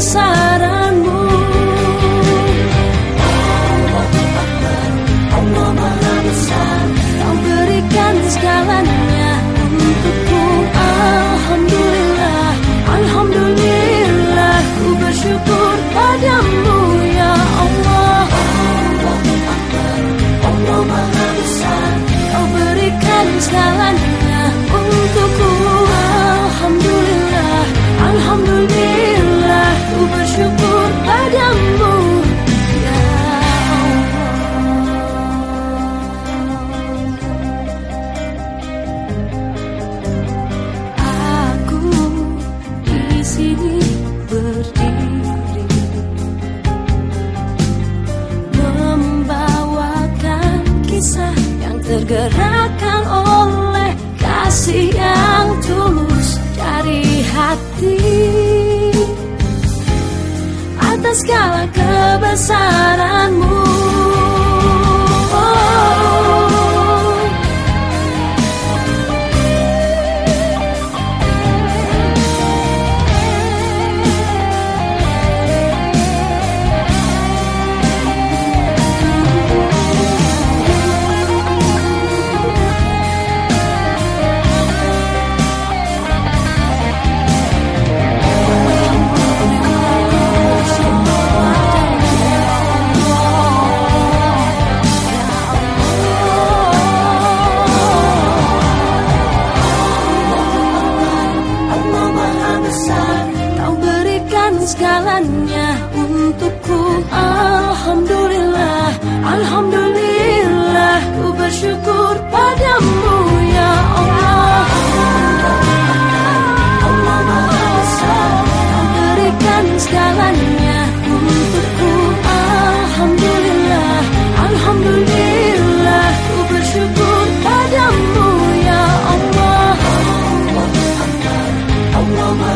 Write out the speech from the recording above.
side. tergerakkan oleh kasih yang tulus dari hati. Atas segala kebesaran segalanya untukku. Alhamdulillah, Alhamdulillah Ku bersyukur padamu ya Allah. Allah Maha Besar Kau berikan segalanya untukku. Alhamdulillah, Alhamdulillah Ku bersyukur padamu ya Allah. Allah Akbar, ya Allah Maha